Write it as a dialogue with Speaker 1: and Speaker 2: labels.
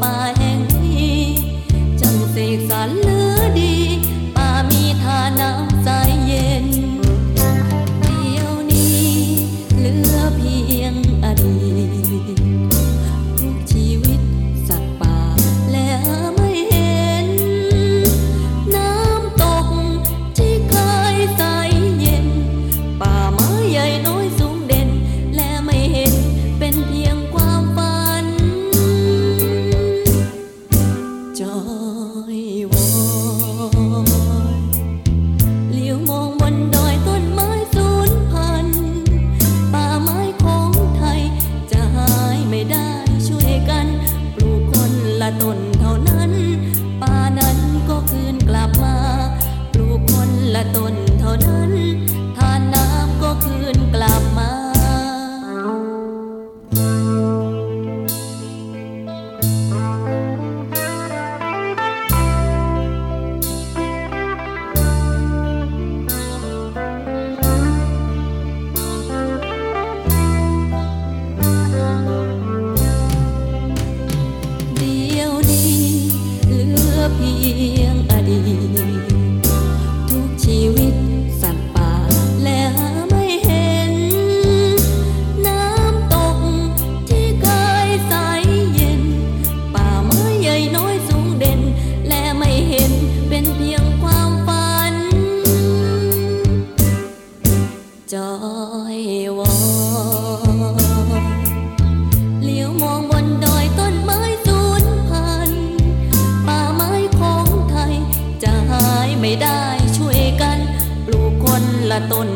Speaker 1: ป่าแห่งนี้จังเสกสรร tôn จอยวอนเลี้ยวมองบนดอยต้นไม้สูญพันธุ์ป่าไม้ของไทย จะหายไม่ได้ช่วยกัน ปลูกคนละต้น